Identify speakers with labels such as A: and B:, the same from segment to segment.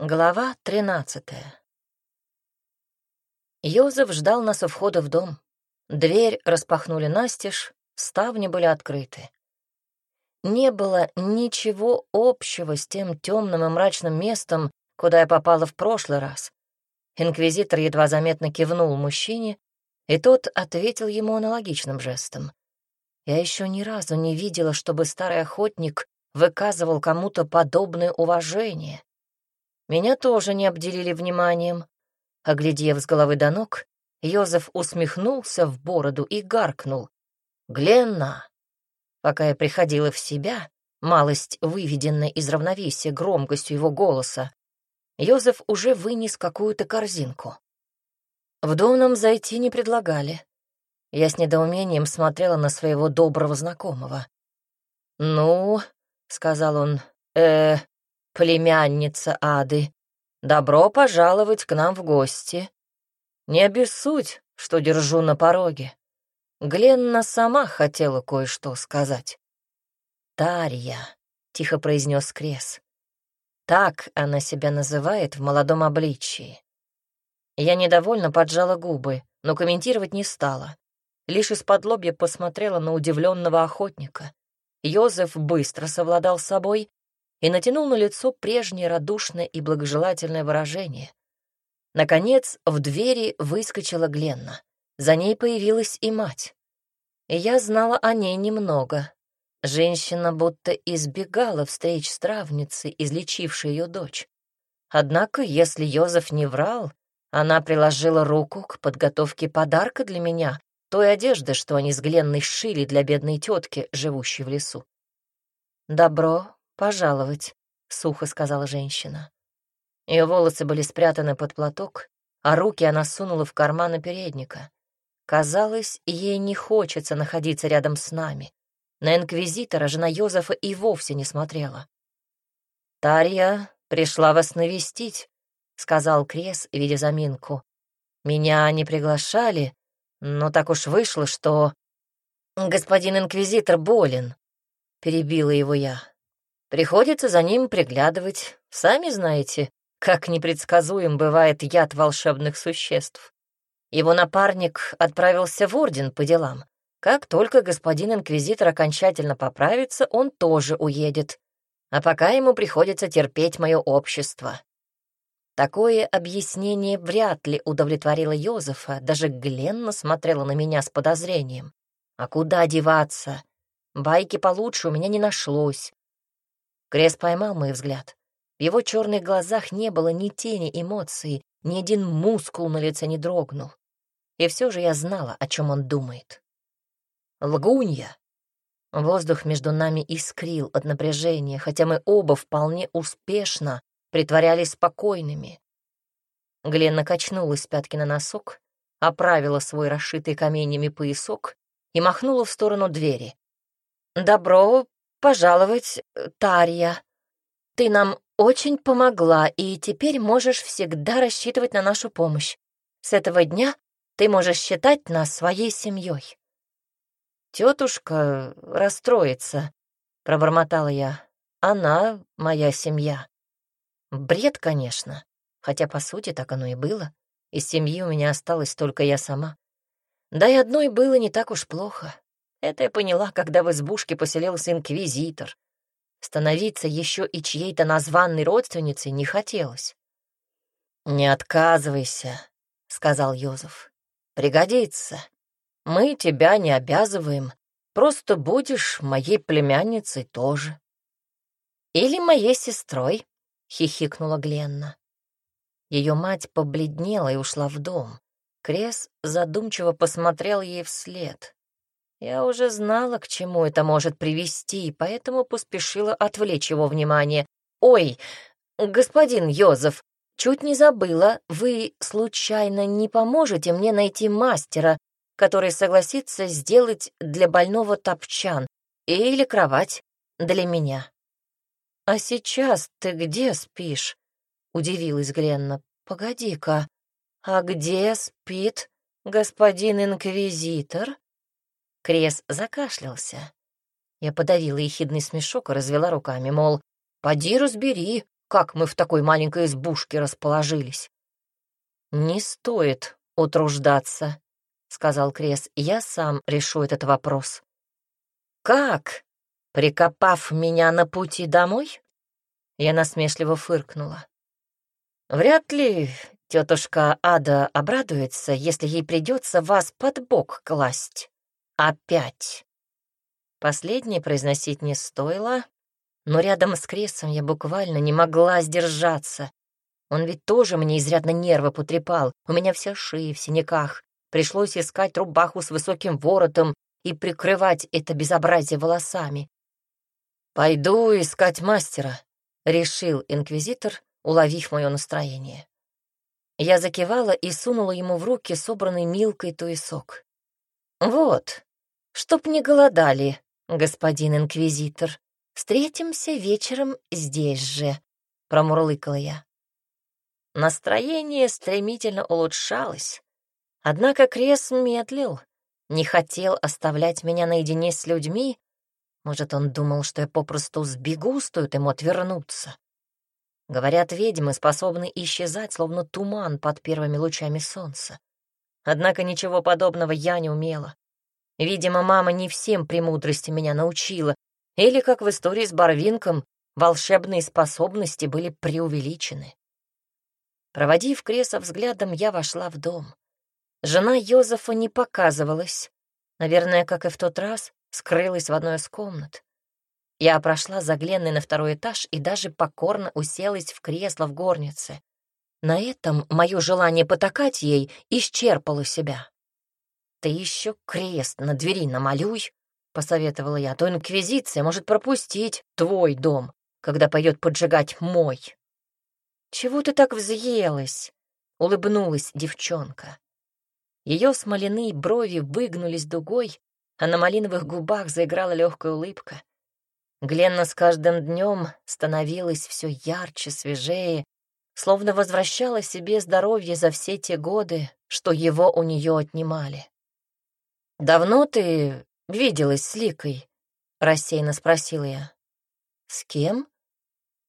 A: Глава тринадцатая. Йозеф ждал нас у входа в дом. Дверь распахнули настежь, ставни были открыты. Не было ничего общего с тем темным и мрачным местом, куда я попала в прошлый раз. Инквизитор едва заметно кивнул мужчине, и тот ответил ему аналогичным жестом. Я еще ни разу не видела, чтобы старый охотник выказывал кому-то подобное уважение. Меня тоже не обделили вниманием. Оглядев с головы до ног, Йозеф усмехнулся в бороду и гаркнул. «Гленна!» Пока я приходила в себя, малость выведенная из равновесия громкостью его голоса, Йозеф уже вынес какую-то корзинку. В дом нам зайти не предлагали. Я с недоумением смотрела на своего доброго знакомого. «Ну», — сказал он, э, племянница Ады, добро пожаловать к нам в гости. Не обессудь, что держу на пороге. Гленна сама хотела кое-что сказать. «Тарья», — тихо произнес Крес. Так она себя называет в молодом обличии. Я недовольно поджала губы, но комментировать не стала. Лишь из-под посмотрела на удивленного охотника. Йозеф быстро совладал с собой и натянул на лицо прежнее радушное и благожелательное выражение. Наконец, в двери выскочила Гленна. За ней появилась и мать. И я знала о ней немного. Женщина будто избегала встреч с травницей, излечившей ее дочь. Однако, если Йозеф не врал, она приложила руку к подготовке подарка для меня, той одежды, что они с Гленной шили для бедной тетки, живущей в лесу. «Добро пожаловать», — сухо сказала женщина. Ее волосы были спрятаны под платок, а руки она сунула в карманы передника. Казалось, ей не хочется находиться рядом с нами. На инквизитора жена Йозефа и вовсе не смотрела. «Тарья пришла вас навестить», — сказал Крес, видя заминку. «Меня не приглашали, но так уж вышло, что...» «Господин инквизитор болен», — перебила его я. Приходится за ним приглядывать. Сами знаете, как непредсказуем бывает яд волшебных существ. Его напарник отправился в орден по делам. Как только господин инквизитор окончательно поправится, он тоже уедет. А пока ему приходится терпеть мое общество. Такое объяснение вряд ли удовлетворило Йозефа, даже Гленна смотрела на меня с подозрением. А куда деваться? Байки получше у меня не нашлось. Крес поймал мой взгляд. В его черных глазах не было ни тени эмоций, ни один мускул на лице не дрогнул. И все же я знала, о чем он думает. «Лгунья!» Воздух между нами искрил от напряжения, хотя мы оба вполне успешно притворялись спокойными. Гленна качнулась с пятки на носок, оправила свой расшитый каменьями поясок и махнула в сторону двери. «Добро пожаловать, э, Тарья. Ты нам очень помогла, и теперь можешь всегда рассчитывать на нашу помощь. С этого дня ты можешь считать нас своей семьей. Тетушка расстроится, пробормотала я. Она моя семья. Бред, конечно, хотя, по сути, так оно и было. Из семьи у меня осталась только я сама. Да и одной было не так уж плохо. Это я поняла, когда в избушке поселился инквизитор. Становиться еще и чьей-то названной родственницей не хотелось. «Не отказывайся», — сказал Йозеф. «Пригодится. Мы тебя не обязываем. Просто будешь моей племянницей тоже». «Или моей сестрой», — хихикнула Гленна. Ее мать побледнела и ушла в дом. Крес задумчиво посмотрел ей вслед. Я уже знала, к чему это может привести, поэтому поспешила отвлечь его внимание. «Ой, господин Йозеф, чуть не забыла, вы, случайно, не поможете мне найти мастера, который согласится сделать для больного топчан или кровать для меня?» «А сейчас ты где спишь?» — удивилась Гленна. «Погоди-ка, а где спит господин инквизитор?» Крес закашлялся. Я подавила ехидный смешок и развела руками, мол, «Поди разбери, как мы в такой маленькой избушке расположились. «Не стоит утруждаться», — сказал Крес. «Я сам решу этот вопрос». «Как? Прикопав меня на пути домой?» Я насмешливо фыркнула. «Вряд ли тетушка Ада обрадуется, если ей придется вас под бок класть. Опять». Последнее произносить не стоило, но рядом с Кресом я буквально не могла сдержаться. Он ведь тоже мне изрядно нервы потрепал. У меня вся шея в синяках. Пришлось искать рубаху с высоким воротом и прикрывать это безобразие волосами. «Пойду искать мастера», — решил инквизитор, уловив мое настроение. Я закивала и сунула ему в руки собранный Милкой туесок. «Вот, чтоб не голодали, господин инквизитор, встретимся вечером здесь же», — промурлыкала я. Настроение стремительно улучшалось, однако Крес медлил, не хотел оставлять меня наедине с людьми. Может, он думал, что я попросту сбегу, стоит ему отвернуться. Говорят, ведьмы способны исчезать, словно туман под первыми лучами солнца. Однако ничего подобного я не умела. Видимо, мама не всем премудрости меня научила, или, как в истории с Барвинком, волшебные способности были преувеличены. Проводив Креса взглядом, я вошла в дом. Жена Йозефа не показывалась. Наверное, как и в тот раз, скрылась в одной из комнат. Я прошла за Гленной на второй этаж и даже покорно уселась в кресло в горнице. На этом мое желание потакать ей исчерпало себя. «Ты еще крест на двери намалюй», — посоветовала я, «а «то инквизиция может пропустить твой дом, когда пойдет поджигать мой». «Чего ты так взъелась?» — улыбнулась девчонка. Ее смоляные брови выгнулись дугой, а на малиновых губах заиграла легкая улыбка. Гленна с каждым днем становилась все ярче, свежее, словно возвращала себе здоровье за все те годы, что его у нее отнимали. «Давно ты виделась с Ликой?» — рассеянно спросила я. «С кем?»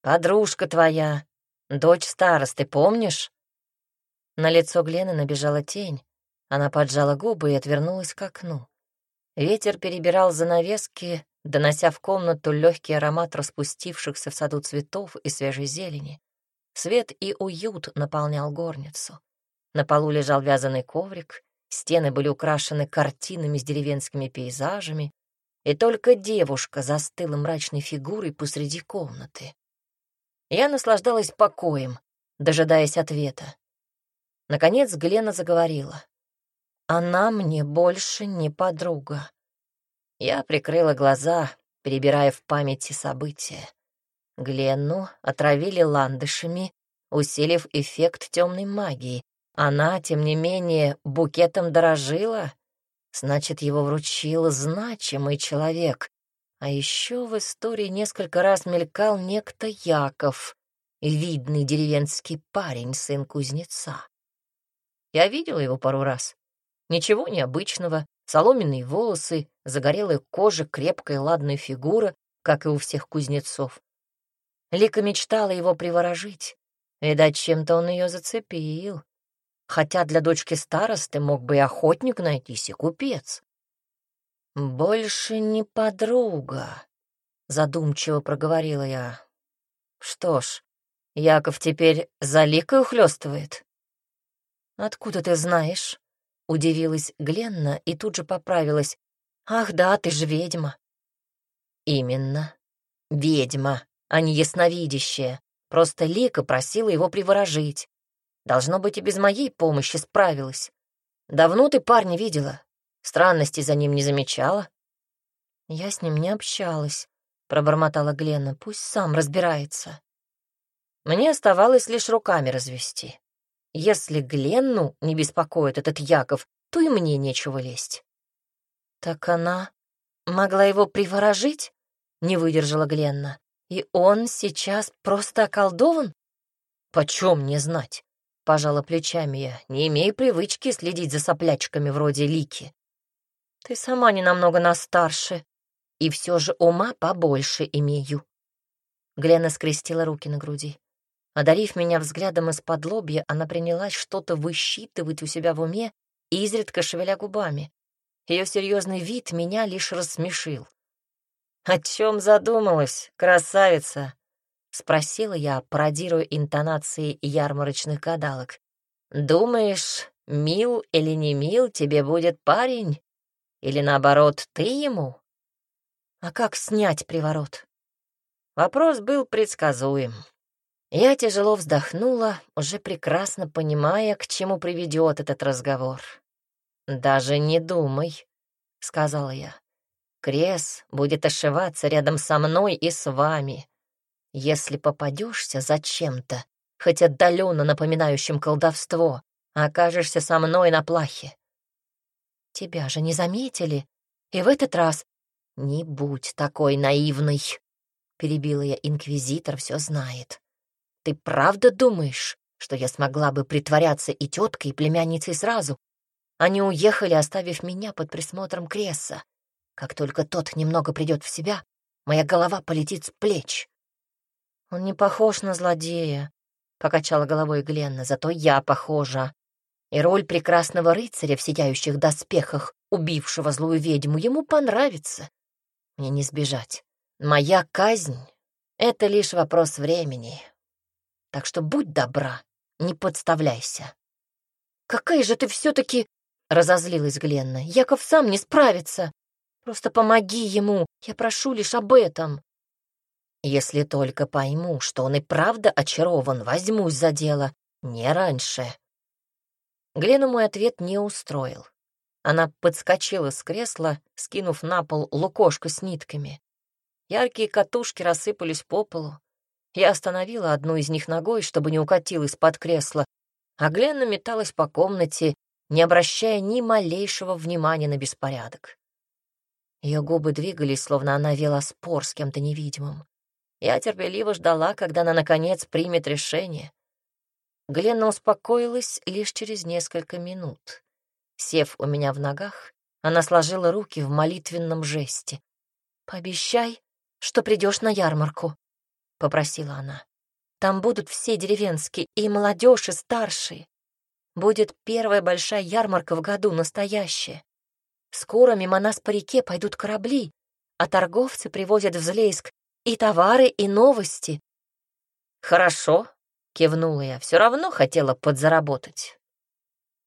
A: «Подружка твоя, дочь старосты, помнишь?» На лицо Глены набежала тень. Она поджала губы и отвернулась к окну. Ветер перебирал занавески, донося в комнату легкий аромат распустившихся в саду цветов и свежей зелени. Свет и уют наполнял горницу. На полу лежал вязаный коврик, стены были украшены картинами с деревенскими пейзажами, и только девушка застыла мрачной фигурой посреди комнаты. Я наслаждалась покоем, дожидаясь ответа. Наконец Глена заговорила. Она мне больше не подруга. Я прикрыла глаза, перебирая в памяти события. Гленну отравили ландышами, усилив эффект темной магии. Она, тем не менее, букетом дорожила. Значит, его вручил значимый человек. А еще в истории несколько раз мелькал некто Яков, видный деревенский парень, сын кузнеца. Я видела его пару раз. Ничего необычного, соломенные волосы, загорелая кожа, крепкая ладная фигура, как и у всех кузнецов. Лика мечтала его приворожить. Видать, чем-то он ее зацепил. Хотя для дочки старосты мог бы и охотник найтись, и купец. «Больше не подруга», — задумчиво проговорила я. «Что ж, Яков теперь за Ликой ухлёстывает?» «Откуда ты знаешь?» Удивилась Гленна и тут же поправилась. «Ах да, ты же ведьма». «Именно. Ведьма, а не ясновидящая. Просто Лика просила его приворожить. Должно быть, и без моей помощи справилась. Давно ты парня видела? Странностей за ним не замечала?» «Я с ним не общалась», — пробормотала Гленна. «Пусть сам разбирается». Мне оставалось лишь руками развести. Если Гленну не беспокоит этот Яков, то и мне нечего лезть. Так она могла его приворожить? Не выдержала Гленна. И он сейчас просто околдован? Почем мне знать? Пожала плечами я, не имея привычки следить за соплячками вроде Лики. Ты сама не намного нас старше, и все же ума побольше имею. Глена скрестила руки на груди. Одарив меня взглядом из-под лобья, она принялась что-то высчитывать у себя в уме, изредка шевеля губами. Ее серьезный вид меня лишь рассмешил. «О чем задумалась, красавица?» — спросила я, пародируя интонации ярмарочных гадалок. «Думаешь, мил или не мил тебе будет парень? Или наоборот, ты ему?» «А как снять приворот?» Вопрос был предсказуем. Я тяжело вздохнула, уже прекрасно понимая, к чему приведет этот разговор. «Даже не думай», — сказала я. «Крес будет ошиваться рядом со мной и с вами. Если попадешься зачем-то, хоть отдаленно напоминающим колдовство, окажешься со мной на плахе». «Тебя же не заметили, и в этот раз не будь такой наивной», — перебила я, инквизитор все знает. «Ты правда думаешь, что я смогла бы притворяться и теткой, и племянницей сразу, они уехали, оставив меня под присмотром Кресса. Как только тот немного придет в себя, моя голова полетит с плеч. «Он не похож на злодея», — покачала головой Гленна, — «зато я похожа. И роль прекрасного рыцаря в сияющих доспехах, убившего злую ведьму, ему понравится. Мне не сбежать. Моя казнь — это лишь вопрос времени. Так что будь добра, не подставляйся». «Какая же ты все-таки Разозлилась Гленна. «Яков сам не справится. Просто помоги ему. Я прошу лишь об этом». «Если только пойму, что он и правда очарован, возьмусь за дело. Не раньше». Глену мой ответ не устроил. Она подскочила с кресла, скинув на пол лукошко с нитками. Яркие катушки рассыпались по полу. Я остановила одну из них ногой, чтобы не укатил из-под кресла, а Гленна металась по комнате, не обращая ни малейшего внимания на беспорядок. Ее губы двигались, словно она вела спор с кем-то невидимым. Я терпеливо ждала, когда она, наконец, примет решение. Гленна успокоилась лишь через несколько минут. Сев у меня в ногах, она сложила руки в молитвенном жесте. «Пообещай, что придешь на ярмарку», — попросила она. «Там будут все деревенские, и молодежь, и старшие. Будет первая большая ярмарка в году, настоящая. Скоро мимо нас по реке пойдут корабли, а торговцы привозят в Злейск и товары, и новости. «Хорошо», — кивнула я, — «все равно хотела подзаработать».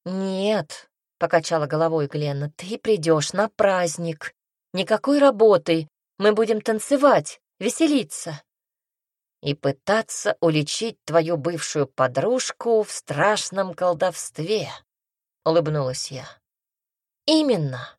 A: «Нет», — покачала головой Гленна, — «ты придешь на праздник. Никакой работы. Мы будем танцевать, веселиться» и пытаться уличить твою бывшую подружку в страшном колдовстве», — улыбнулась я. «Именно»,